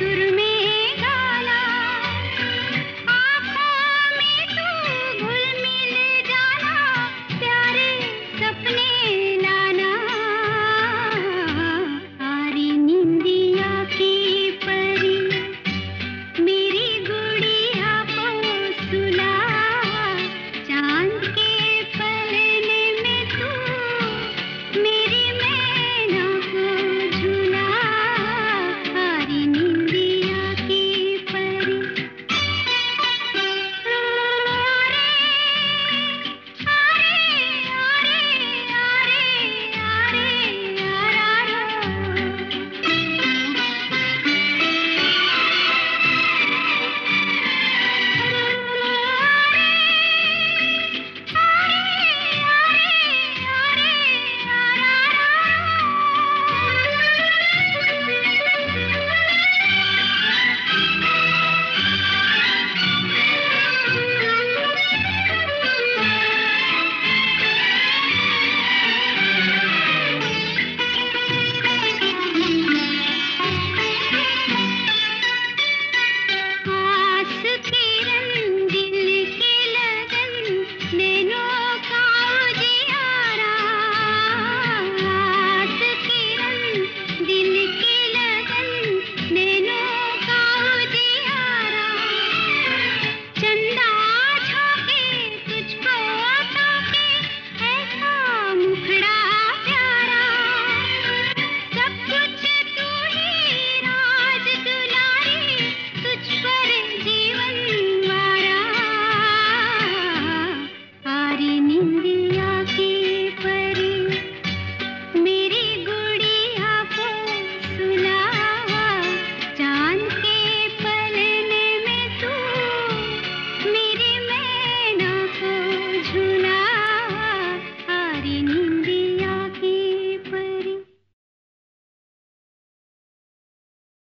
सुर